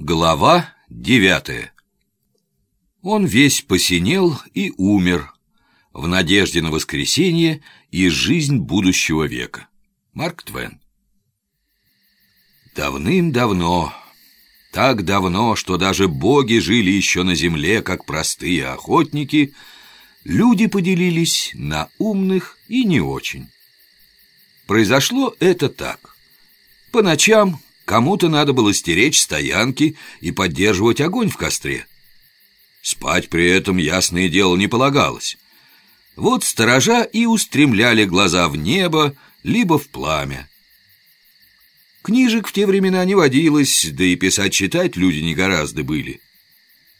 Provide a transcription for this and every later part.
Глава девятая Он весь посинел и умер В надежде на воскресенье и жизнь будущего века Марк Твен Давным-давно, так давно, что даже боги жили еще на земле, как простые охотники, люди поделились на умных и не очень. Произошло это так. По ночам Кому-то надо было стеречь стоянки и поддерживать огонь в костре. Спать при этом, ясное дело, не полагалось. Вот сторожа и устремляли глаза в небо, либо в пламя. Книжек в те времена не водилось, да и писать-читать люди не гораздо были.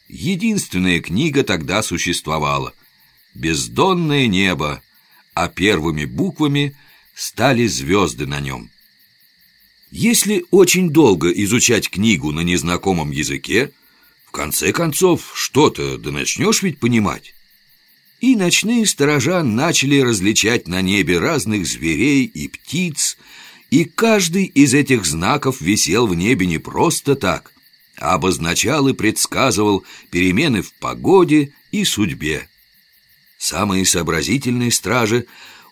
Единственная книга тогда существовала — «Бездонное небо», а первыми буквами стали звезды на нем — если очень долго изучать книгу на незнакомом языке, в конце концов, что-то да начнешь ведь понимать. И ночные сторожа начали различать на небе разных зверей и птиц, и каждый из этих знаков висел в небе не просто так, а обозначал и предсказывал перемены в погоде и судьбе. Самые сообразительные стражи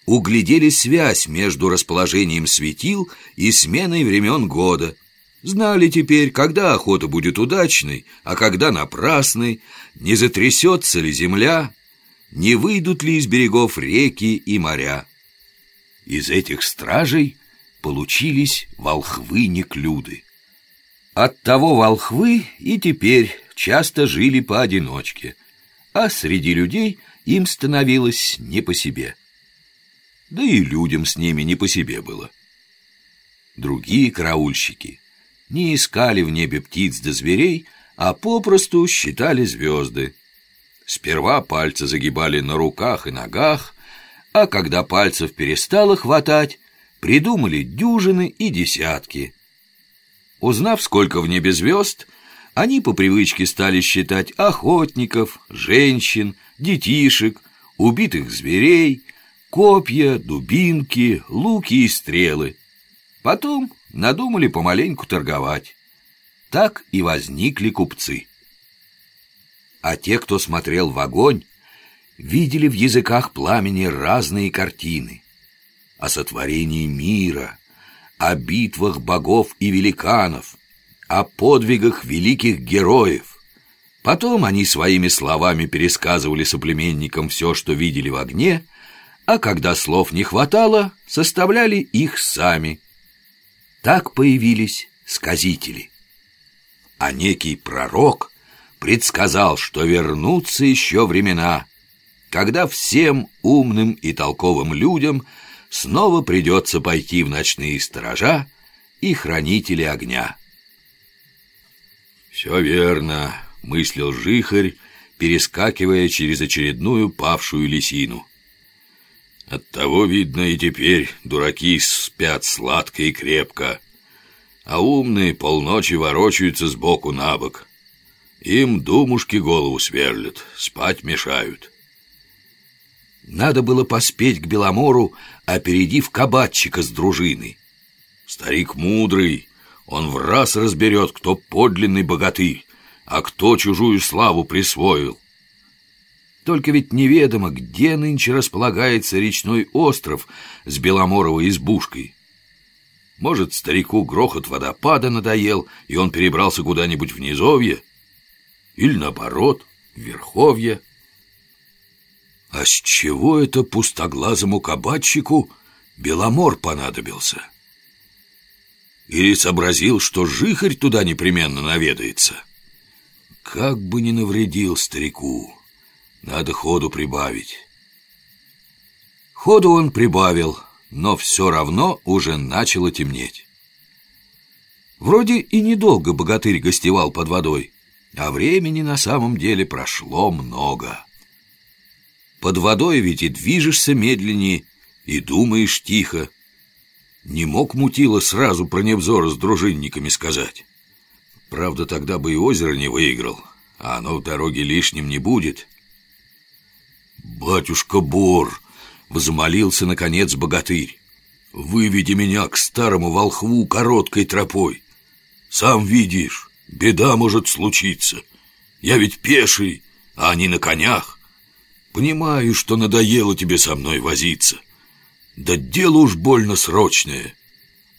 углядели связь между расположением светил и сменой времен года. Знали теперь, когда охота будет удачной, а когда напрасной, не затрясется ли земля, не выйдут ли из берегов реки и моря. Из этих стражей получились волхвы-неклюды. Оттого волхвы и теперь часто жили поодиночке, а среди людей им становилось не по себе да и людям с ними не по себе было. Другие караульщики не искали в небе птиц да зверей, а попросту считали звезды. Сперва пальцы загибали на руках и ногах, а когда пальцев перестало хватать, придумали дюжины и десятки. Узнав, сколько в небе звезд, они по привычке стали считать охотников, женщин, детишек, убитых зверей — копья, дубинки, луки и стрелы. Потом надумали помаленьку торговать. Так и возникли купцы. А те, кто смотрел в огонь, видели в языках пламени разные картины. О сотворении мира, о битвах богов и великанов, о подвигах великих героев. Потом они своими словами пересказывали соплеменникам все, что видели в огне, а когда слов не хватало, составляли их сами. Так появились сказители. А некий пророк предсказал, что вернутся еще времена, когда всем умным и толковым людям снова придется пойти в ночные сторожа и хранители огня. «Все верно», — мыслил жихарь, перескакивая через очередную павшую лисину. Оттого, видно, и теперь дураки спят сладко и крепко, а умные полночи ворочаются сбоку на бок. Им думушки голову сверлят, спать мешают. Надо было поспеть к Беломору, опередив кабатчика с дружиной. Старик мудрый, он в раз разберет, кто подлинный богатырь, а кто чужую славу присвоил. Только ведь неведомо, где нынче располагается речной остров с беломоровой избушкой. Может, старику грохот водопада надоел, и он перебрался куда-нибудь в низовье? Или, наоборот, в верховье? А с чего это пустоглазому кабачику Беломор понадобился? Или сообразил, что жихарь туда непременно наведается? Как бы не навредил старику... Надо ходу прибавить. Ходу он прибавил, но все равно уже начало темнеть. Вроде и недолго богатырь гостевал под водой, а времени на самом деле прошло много. Под водой ведь и движешься медленнее, и думаешь тихо. Не мог Мутила сразу про невзор с дружинниками сказать. Правда, тогда бы и озеро не выиграл, а оно в дороге лишним не будет. «Батюшка Бор!» — возмолился, наконец, богатырь. «Выведи меня к старому волхву короткой тропой. Сам видишь, Беда может случиться. Я ведь пеший, а они на конях. Понимаю, что надоело тебе со мной возиться. Да дело уж больно срочное.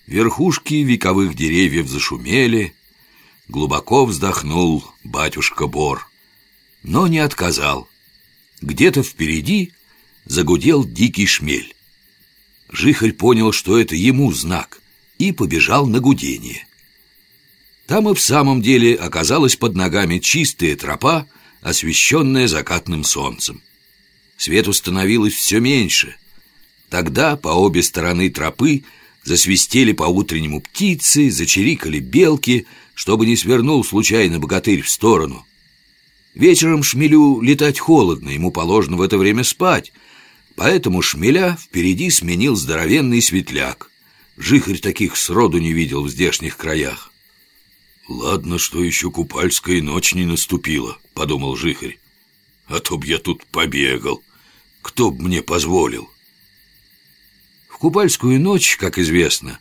Верхушки вековых деревьев зашумели, глубоко вздохнул батюшка Бор, но не отказал. Где-то впереди загудел дикий шмель. Жихарь понял, что это ему знак, и побежал на гудение. Там и в самом деле оказалась под ногами чистая тропа, освещенная закатным солнцем. Свету становилось все меньше. Тогда по обе стороны тропы засвистели по-утреннему птицы, зачирикали белки, чтобы не свернул случайно богатырь в сторону. Вечером шмелю летать холодно, ему положено в это время спать, поэтому шмеля впереди сменил здоровенный светляк. Жихарь таких сроду не видел в здешних краях. «Ладно, что еще купальская ночь не наступила», — подумал Жихарь. «А то б я тут побегал. Кто б мне позволил?» В купальскую ночь, как известно,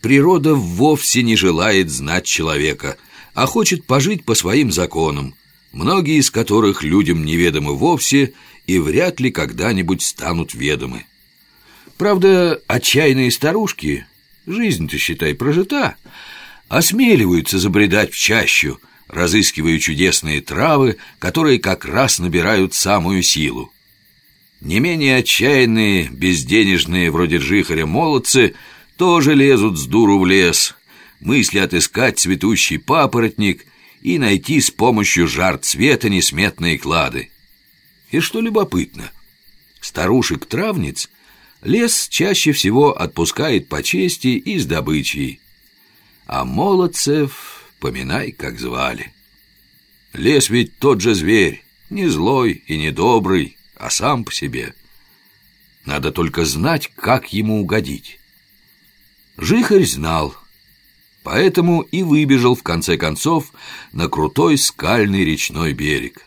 природа вовсе не желает знать человека, а хочет пожить по своим законам, многие из которых людям неведомы вовсе и вряд ли когда-нибудь станут ведомы. Правда, отчаянные старушки, жизнь-то, считай, прожита, осмеливаются забредать в чащу, разыскивая чудесные травы, которые как раз набирают самую силу. Не менее отчаянные, безденежные, вроде Жихаря, молодцы тоже лезут с дуру в лес, мысли отыскать цветущий папоротник и найти с помощью жар цвета несметные клады. И что любопытно, старушек-травниц лес чаще всего отпускает по чести и с добычей, а молодцев поминай, как звали. Лес ведь тот же зверь, не злой и не добрый, а сам по себе. Надо только знать, как ему угодить. Жихарь знал, поэтому и выбежал в конце концов на крутой скальный речной берег.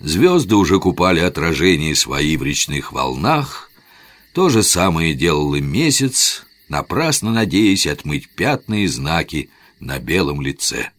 Звезды уже купали отражения свои в речных волнах, то же самое делал и месяц, напрасно надеясь отмыть пятна и знаки на белом лице.